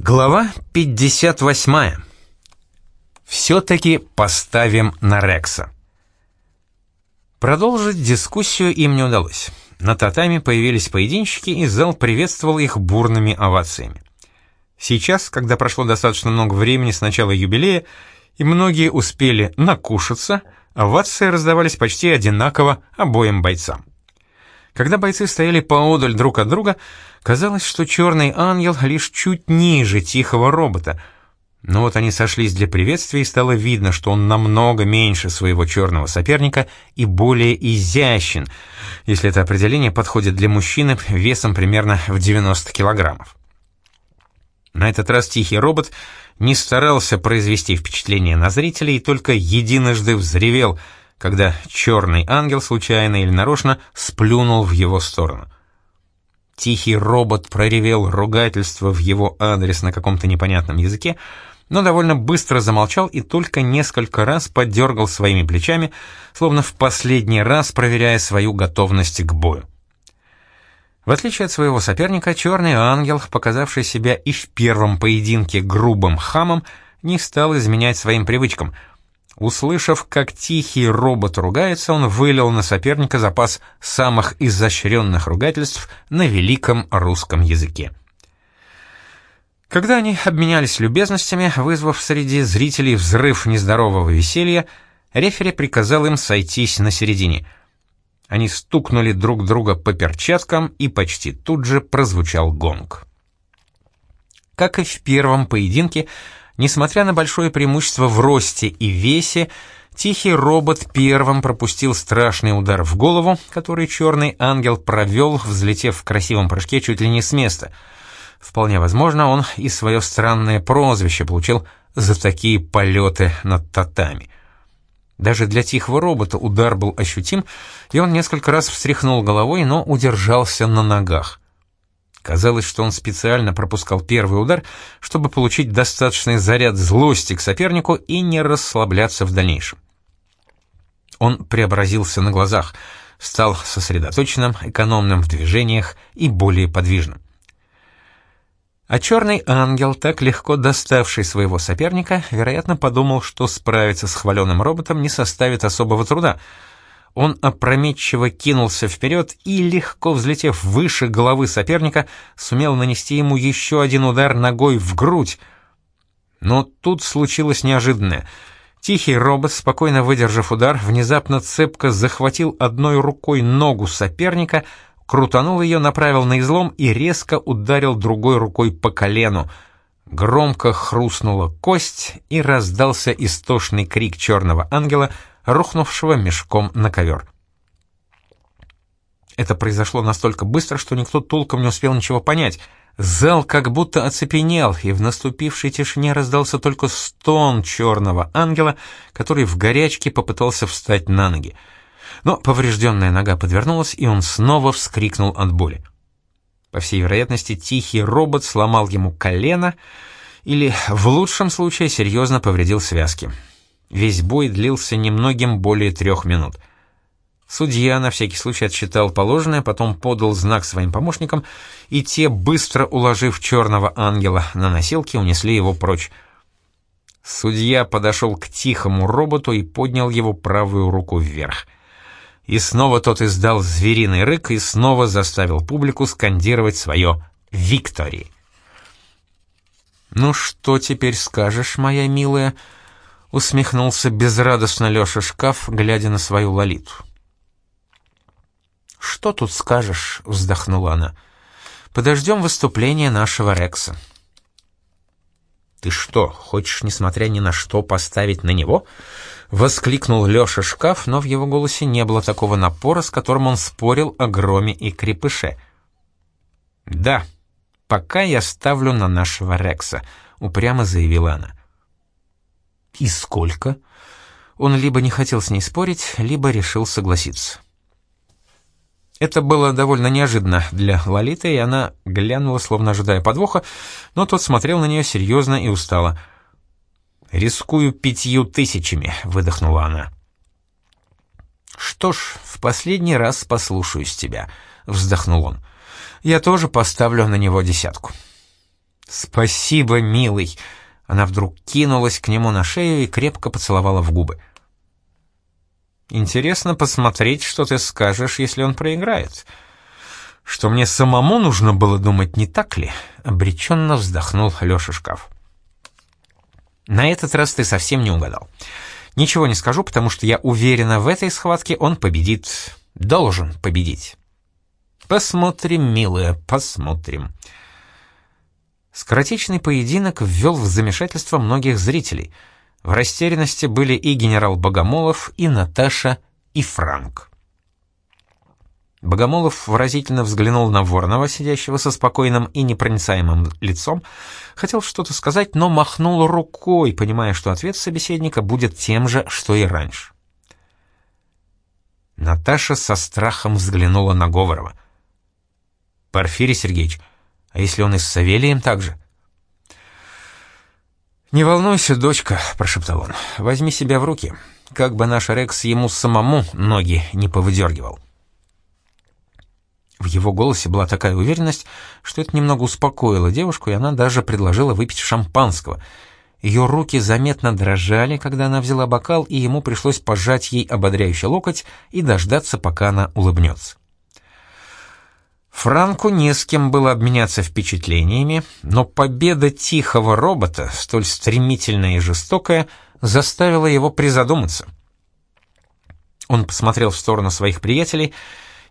Глава 58. Все-таки поставим на Рекса. Продолжить дискуссию им не удалось. На татами появились поединщики, и зал приветствовал их бурными овациями. Сейчас, когда прошло достаточно много времени с начала юбилея, и многие успели накушаться, овации раздавались почти одинаково обоим бойцам. Когда бойцы стояли поодаль друг от друга, казалось, что черный ангел лишь чуть ниже тихого робота. Но вот они сошлись для приветствия, и стало видно, что он намного меньше своего черного соперника и более изящен, если это определение подходит для мужчины весом примерно в 90 килограммов. На этот раз тихий робот не старался произвести впечатление на зрителей и только единожды взревел — когда черный ангел случайно или нарочно сплюнул в его сторону. Тихий робот проревел ругательство в его адрес на каком-то непонятном языке, но довольно быстро замолчал и только несколько раз подергал своими плечами, словно в последний раз проверяя свою готовность к бою. В отличие от своего соперника, черный ангел, показавший себя и в первом поединке грубым хамом, не стал изменять своим привычкам — Услышав, как тихий робот ругается, он вылил на соперника запас самых изощренных ругательств на великом русском языке. Когда они обменялись любезностями, вызвав среди зрителей взрыв нездорового веселья, рефери приказал им сойтись на середине. Они стукнули друг друга по перчаткам, и почти тут же прозвучал гонг. Как и в первом поединке, Несмотря на большое преимущество в росте и весе, тихий робот первым пропустил страшный удар в голову, который черный ангел провел, взлетев в красивом прыжке чуть ли не с места. Вполне возможно, он и свое странное прозвище получил за такие полеты над татами. Даже для тихого робота удар был ощутим, и он несколько раз встряхнул головой, но удержался на ногах. Казалось, что он специально пропускал первый удар, чтобы получить достаточный заряд злости к сопернику и не расслабляться в дальнейшем. Он преобразился на глазах, стал сосредоточенным, экономным в движениях и более подвижным. А черный ангел, так легко доставший своего соперника, вероятно, подумал, что справиться с хваленым роботом не составит особого труда — он опрометчиво кинулся вперед и, легко взлетев выше головы соперника, сумел нанести ему еще один удар ногой в грудь. Но тут случилось неожиданное. Тихий робот, спокойно выдержав удар, внезапно цепко захватил одной рукой ногу соперника, крутанул ее, направил на излом и резко ударил другой рукой по колену. Громко хрустнула кость, и раздался истошный крик черного ангела — рухнувшего мешком на ковер. Это произошло настолько быстро, что никто толком не успел ничего понять. Зал как будто оцепенел, и в наступившей тишине раздался только стон черного ангела, который в горячке попытался встать на ноги. Но поврежденная нога подвернулась, и он снова вскрикнул от боли. По всей вероятности, тихий робот сломал ему колено или, в лучшем случае, серьезно повредил связки. Весь бой длился немногим более трех минут. Судья на всякий случай отсчитал положенное, потом подал знак своим помощникам, и те, быстро уложив черного ангела на носилки, унесли его прочь. Судья подошел к тихому роботу и поднял его правую руку вверх. И снова тот издал звериный рык и снова заставил публику скандировать свое «Виктори». «Ну что теперь скажешь, моя милая?» — усмехнулся безрадостно Лёша Шкаф, глядя на свою Лолиту. «Что тут скажешь?» — вздохнула она. «Подождем выступления нашего Рекса». «Ты что, хочешь, несмотря ни на что, поставить на него?» — воскликнул Лёша Шкаф, но в его голосе не было такого напора, с которым он спорил о громе и крепыше. «Да, пока я ставлю на нашего Рекса», — упрямо заявила она. «И сколько?» Он либо не хотел с ней спорить, либо решил согласиться. Это было довольно неожиданно для Лолиты, и она глянула, словно ожидая подвоха, но тот смотрел на нее серьезно и устало. «Рискую пятью тысячами», — выдохнула она. «Что ж, в последний раз послушаюсь тебя», — вздохнул он. «Я тоже поставлю на него десятку». «Спасибо, милый!» Она вдруг кинулась к нему на шею и крепко поцеловала в губы. «Интересно посмотреть, что ты скажешь, если он проиграет. Что мне самому нужно было думать, не так ли?» — обреченно вздохнул Леша Шкаф. «На этот раз ты совсем не угадал. Ничего не скажу, потому что я уверена, в этой схватке он победит. Должен победить». «Посмотрим, милая, посмотрим». Скоротечный поединок ввел в замешательство многих зрителей. В растерянности были и генерал Богомолов, и Наташа, и Франк. Богомолов выразительно взглянул на Воронова, сидящего со спокойным и непроницаемым лицом, хотел что-то сказать, но махнул рукой, понимая, что ответ собеседника будет тем же, что и раньше. Наташа со страхом взглянула на Говорова. «Порфирий Сергеевич, а если он и с Савелием так же? «Не волнуйся, дочка», — прошептал он, — «возьми себя в руки, как бы наш Рекс ему самому ноги не повыдергивал». В его голосе была такая уверенность, что это немного успокоило девушку, и она даже предложила выпить шампанского. Ее руки заметно дрожали, когда она взяла бокал, и ему пришлось пожать ей ободряющий локоть и дождаться, пока она улыбнется. Франку не с кем было обменяться впечатлениями, но победа тихого робота, столь стремительная и жестокая, заставила его призадуматься. Он посмотрел в сторону своих приятелей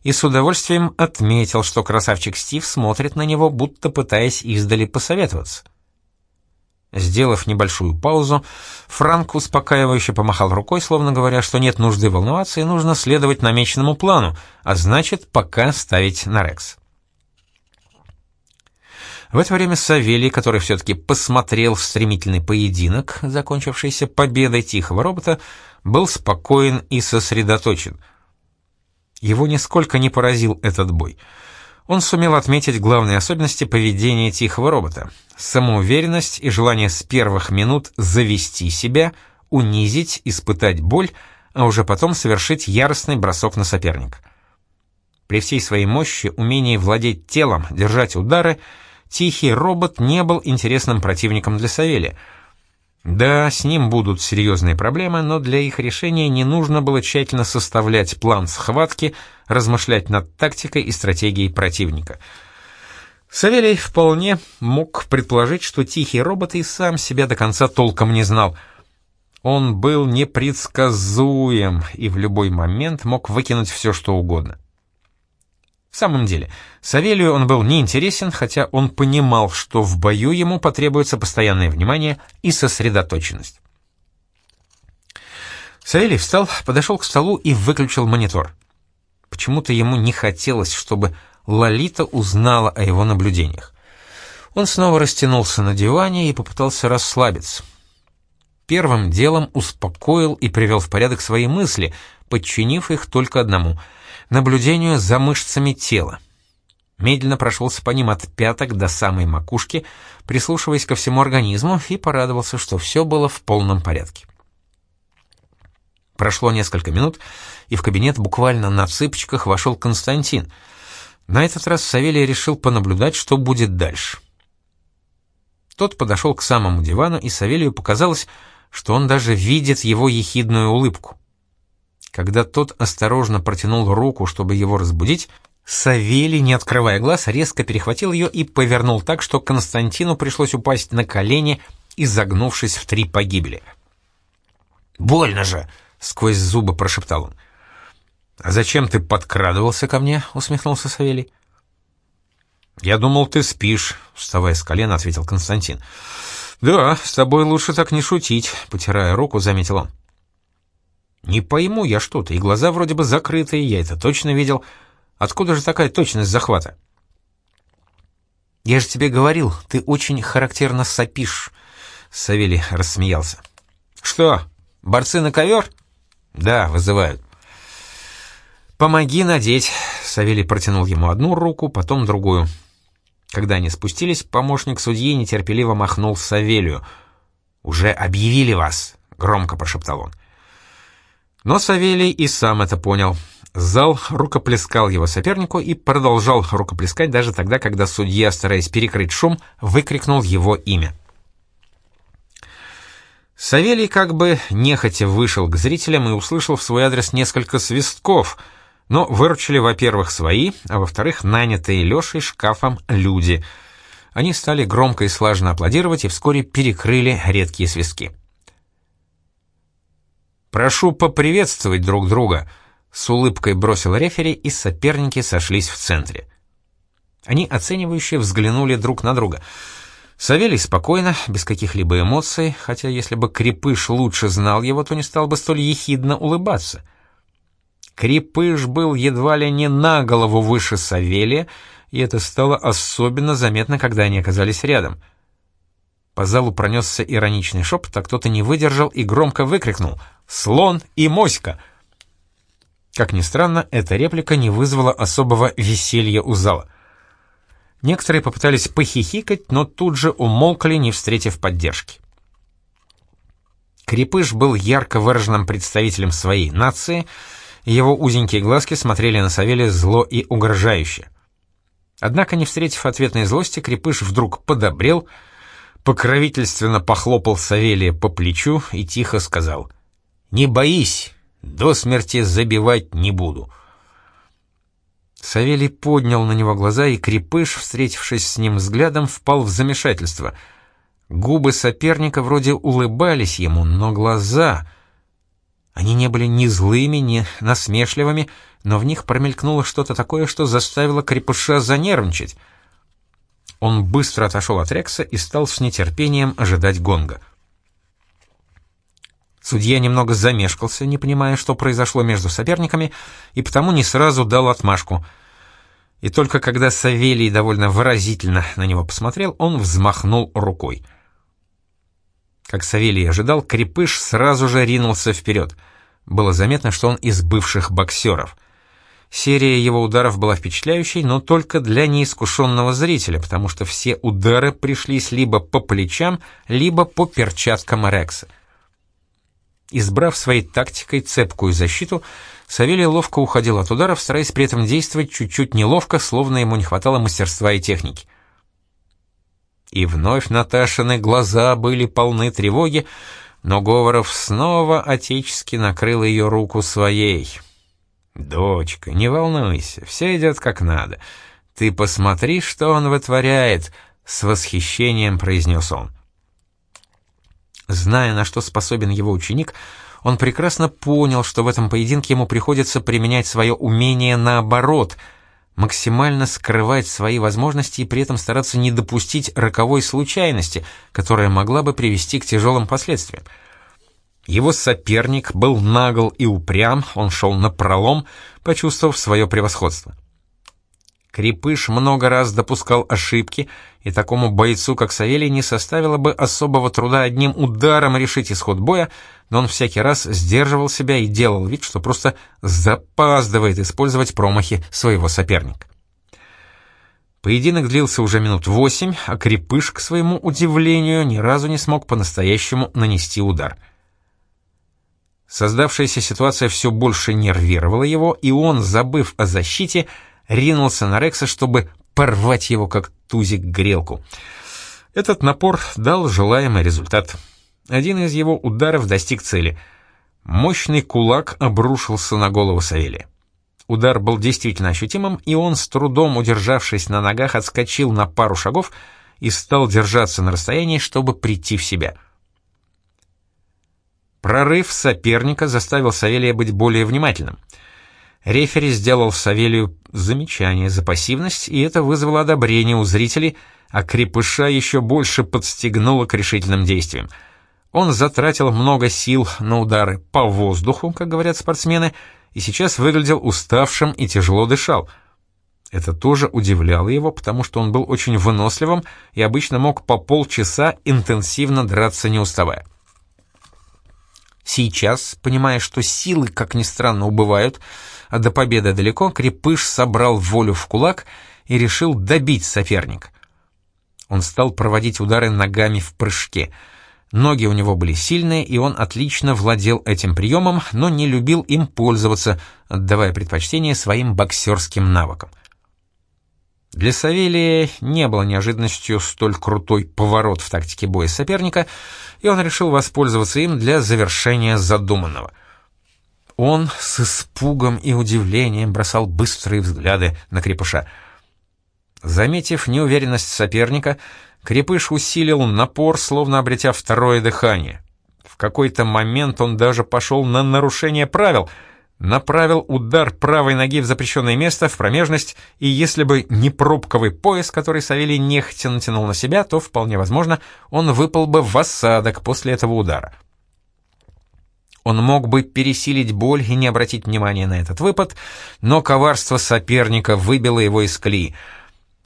и с удовольствием отметил, что красавчик Стив смотрит на него, будто пытаясь издали посоветоваться. Сделав небольшую паузу, Франк успокаивающе помахал рукой, словно говоря, что нет нужды волноваться и нужно следовать намеченному плану, а значит, пока ставить на Рекс. В это время Савелий, который все-таки посмотрел стремительный поединок, закончившийся победой тихого робота, был спокоен и сосредоточен. Его нисколько не поразил этот бой — он сумел отметить главные особенности поведения тихого робота. Самоуверенность и желание с первых минут завести себя, унизить, испытать боль, а уже потом совершить яростный бросок на соперника. При всей своей мощи, умении владеть телом, держать удары, тихий робот не был интересным противником для Савелия — да, с ним будут серьезные проблемы, но для их решения не нужно было тщательно составлять план схватки, размышлять над тактикой и стратегией противника. Савелий вполне мог предположить, что тихий робот и сам себя до конца толком не знал. Он был непредсказуем и в любой момент мог выкинуть все, что угодно. В самом деле, Савелию он был неинтересен, хотя он понимал, что в бою ему потребуется постоянное внимание и сосредоточенность. Савелий встал, подошел к столу и выключил монитор. Почему-то ему не хотелось, чтобы Лолита узнала о его наблюдениях. Он снова растянулся на диване и попытался расслабиться. Первым делом успокоил и привел в порядок свои мысли, подчинив их только одному — наблюдению за мышцами тела. Медленно прошелся по ним от пяток до самой макушки, прислушиваясь ко всему организму, и порадовался, что все было в полном порядке. Прошло несколько минут, и в кабинет буквально на цыпочках вошел Константин. На этот раз Савелий решил понаблюдать, что будет дальше. Тот подошел к самому дивану, и Савелию показалось, что он даже видит его ехидную улыбку. Когда тот осторожно протянул руку, чтобы его разбудить, Савелий, не открывая глаз, резко перехватил ее и повернул так, что Константину пришлось упасть на колени, изогнувшись в три погибели. «Больно же!» — сквозь зубы прошептал он. «А зачем ты подкрадывался ко мне?» — усмехнулся Савелий. «Я думал, ты спишь», — вставая с колена, ответил Константин. «Да, с тобой лучше так не шутить», — потирая руку, заметил он. «Не пойму я что-то, и глаза вроде бы закрытые, я это точно видел. Откуда же такая точность захвата?» «Я же тебе говорил, ты очень характерно сопишь», — Савелий рассмеялся. «Что, борцы на ковер?» «Да, вызывают». «Помоги надеть», — Савелий протянул ему одну руку, потом другую. Когда они спустились, помощник судьи нетерпеливо махнул Савелию. «Уже объявили вас», — громко прошептал он. Но Савелий и сам это понял. Зал рукоплескал его сопернику и продолжал рукоплескать даже тогда, когда судья, стараясь перекрыть шум, выкрикнул его имя. Савелий как бы нехотя вышел к зрителям и услышал в свой адрес несколько свистков, но выручили, во-первых, свои, а во-вторых, нанятые Лешей шкафом люди. Они стали громко и слаженно аплодировать и вскоре перекрыли редкие свистки. «Прошу поприветствовать друг друга», — с улыбкой бросил рефери, и соперники сошлись в центре. Они оценивающе взглянули друг на друга — Савелий спокойно, без каких-либо эмоций, хотя если бы Крепыш лучше знал его, то не стал бы столь ехидно улыбаться. Крепыш был едва ли не на голову выше Савелия, и это стало особенно заметно, когда они оказались рядом. По залу пронесся ироничный шепот, а кто-то не выдержал и громко выкрикнул «Слон и моська!». Как ни странно, эта реплика не вызвала особого веселья у зала. Некоторые попытались похихикать, но тут же умолкли, не встретив поддержки. Крепыш был ярко выраженным представителем своей нации, его узенькие глазки смотрели на Савелия зло и угрожающе. Однако, не встретив ответной злости, Крепыш вдруг подобрел, покровительственно похлопал Савелия по плечу и тихо сказал «Не боись, до смерти забивать не буду». Савелий поднял на него глаза, и Крепыш, встретившись с ним взглядом, впал в замешательство. Губы соперника вроде улыбались ему, но глаза... Они не были ни злыми, ни насмешливыми, но в них промелькнуло что-то такое, что заставило Крепыша занервничать. Он быстро отошел от Рекса и стал с нетерпением ожидать гонга. Судья немного замешкался, не понимая, что произошло между соперниками, и потому не сразу дал отмашку. И только когда Савелий довольно выразительно на него посмотрел, он взмахнул рукой. Как Савелий ожидал, Крепыш сразу же ринулся вперед. Было заметно, что он из бывших боксеров. Серия его ударов была впечатляющей, но только для неискушенного зрителя, потому что все удары пришлись либо по плечам, либо по перчаткам Рекса. Избрав своей тактикой цепкую защиту, Савелий ловко уходил от ударов, стараясь при этом действовать чуть-чуть неловко, словно ему не хватало мастерства и техники. И вновь Наташины глаза были полны тревоги, но Говоров снова отечески накрыл ее руку своей. «Дочка, не волнуйся, все идет как надо. Ты посмотри, что он вытворяет», — с восхищением произнес он. Зная, на что способен его ученик, он прекрасно понял, что в этом поединке ему приходится применять свое умение наоборот, максимально скрывать свои возможности и при этом стараться не допустить роковой случайности, которая могла бы привести к тяжелым последствиям. Его соперник был нагл и упрям, он шел на пролом, почувствовав свое превосходство. Крепыш много раз допускал ошибки, и такому бойцу, как Савелий, не составило бы особого труда одним ударом решить исход боя, но он всякий раз сдерживал себя и делал вид, что просто запаздывает использовать промахи своего соперника. Поединок длился уже минут восемь, а Крепыш, к своему удивлению, ни разу не смог по-настоящему нанести удар. Создавшаяся ситуация все больше нервировала его, и он, забыв о защите, ринулся на Рекса, чтобы порвать его как тузик грелку. Этот напор дал желаемый результат. Один из его ударов достиг цели. Мощный кулак обрушился на голову Савелия. Удар был действительно ощутимым, и он, с трудом удержавшись на ногах, отскочил на пару шагов и стал держаться на расстоянии, чтобы прийти в себя. Прорыв соперника заставил Савелия быть более внимательным — Рефери сделал Савелию замечание за пассивность, и это вызвало одобрение у зрителей, а крепыша еще больше подстегнуло к решительным действиям. Он затратил много сил на удары по воздуху, как говорят спортсмены, и сейчас выглядел уставшим и тяжело дышал. Это тоже удивляло его, потому что он был очень выносливым и обычно мог по полчаса интенсивно драться не уставая. Сейчас, понимая, что силы, как ни странно, убывают, а до победы далеко, Крепыш собрал волю в кулак и решил добить соперника. Он стал проводить удары ногами в прыжке. Ноги у него были сильные, и он отлично владел этим приемом, но не любил им пользоваться, отдавая предпочтение своим боксерским навыкам. Для Савелия не было неожиданностью столь крутой поворот в тактике боя соперника, и он решил воспользоваться им для завершения задуманного. Он с испугом и удивлением бросал быстрые взгляды на крепыша. Заметив неуверенность соперника, крепыш усилил напор, словно обретя второе дыхание. В какой-то момент он даже пошел на нарушение правил — направил удар правой ноги в запрещенное место, в промежность, и если бы не пробковый пояс, который Савелий нехотя натянул на себя, то, вполне возможно, он выпал бы в осадок после этого удара. Он мог бы пересилить боль и не обратить внимания на этот выпад, но коварство соперника выбило его из колеи.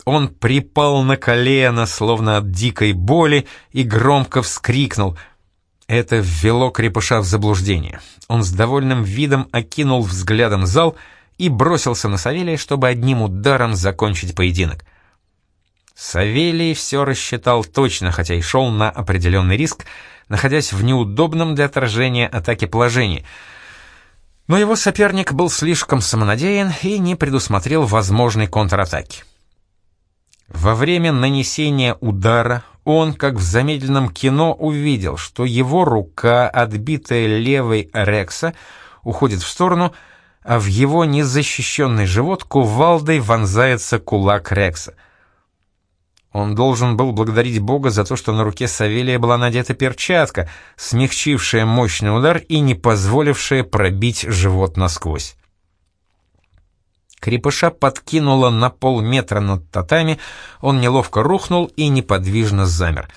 Он припал на колено, словно от дикой боли, и громко вскрикнул — это ввело крепыша в заблуждение. Он с довольным видом окинул взглядом зал и бросился на Савелия, чтобы одним ударом закончить поединок. Савелий все рассчитал точно, хотя и шел на определенный риск, находясь в неудобном для отражения атаки положении. Но его соперник был слишком самонадеян и не предусмотрел возможной контратаки. Во время нанесения удара он, как в замедленном кино, увидел, что его рука, отбитая левой Рекса, уходит в сторону, а в его незащищенный живот кувалдой вонзается кулак Рекса. Он должен был благодарить Бога за то, что на руке Савелия была надета перчатка, смягчившая мощный удар и не позволившая пробить живот насквозь. Крепыша подкинуло на полметра над татами, он неловко рухнул и неподвижно замер.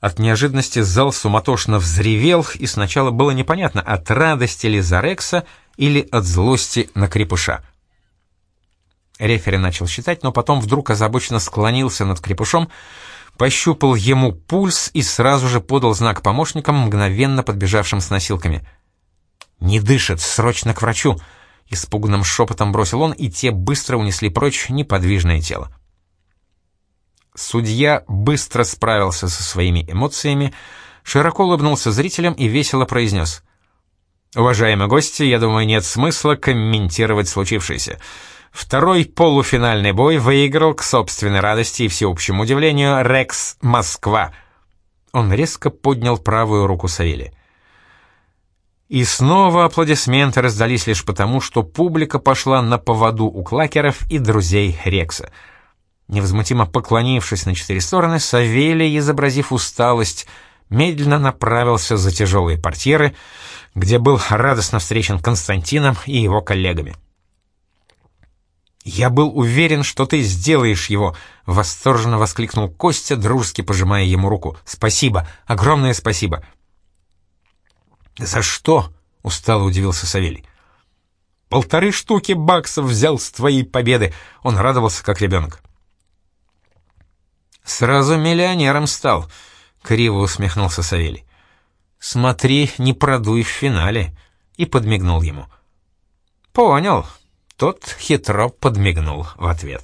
От неожиданности зал суматошно взревел, и сначала было непонятно, от радости ли за Рекса или от злости на крепыша. Рефери начал считать, но потом вдруг озабоченно склонился над крепышом, пощупал ему пульс и сразу же подал знак помощникам, мгновенно подбежавшим с носилками. «Не дышит, срочно к врачу!» Испуганным шепотом бросил он, и те быстро унесли прочь неподвижное тело. Судья быстро справился со своими эмоциями, широко улыбнулся зрителям и весело произнес. «Уважаемые гости, я думаю, нет смысла комментировать случившееся. Второй полуфинальный бой выиграл к собственной радости и всеобщему удивлению Рекс Москва». Он резко поднял правую руку Савелия. И снова аплодисменты раздались лишь потому, что публика пошла на поводу у клакеров и друзей Рекса. Невозмутимо поклонившись на четыре стороны, Савелий, изобразив усталость, медленно направился за тяжелые портьеры, где был радостно встречен Константином и его коллегами. «Я был уверен, что ты сделаешь его!» — восторженно воскликнул Костя, дружески пожимая ему руку. «Спасибо! Огромное спасибо!» «За что?» — устало удивился Савелий. «Полторы штуки баксов взял с твоей победы!» — он радовался, как ребенок. «Сразу миллионером стал», — криво усмехнулся Савелий. «Смотри, не продуй в финале», — и подмигнул ему. «Понял». Тот хитро подмигнул в ответ.